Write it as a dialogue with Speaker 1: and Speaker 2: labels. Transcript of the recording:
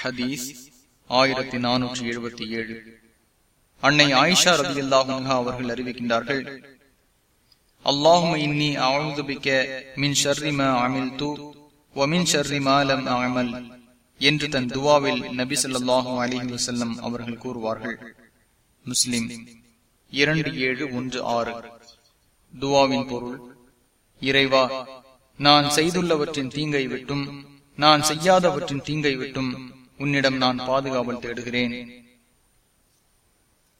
Speaker 1: ஹதீஸ் ஆயிரத்தி நானூற்றி எழுபத்தி ஏழு. அன்னை ஆயிஷா ரதி அல்லாஹா அவர்கள் அறிவிக்கின்றார்கள் அல்லாஹும் இன்னி ஆழ்ந்துபிக்க மின் ஷர்ரிமா அமில் தூ ஒமின் ஷர்ரிமா லம் அமல் என்று தன் துவாவில் நபி சொல்லாஹு அலிஹி வசல்லம் அவர்கள் கூறுவார்கள். முஸ்லிம் இரண்டு ஏழு ஒன்று ஆறு. துவாவின் பொருள் இறைவா நான் செய்துள்ளவற்றின் தீங்கை விட்டும் நான் செய்யாதவற்றின் தீங்கை விட்டும் உன்னிடம் நான் பாதுகாவல் தேடுகிறேன்.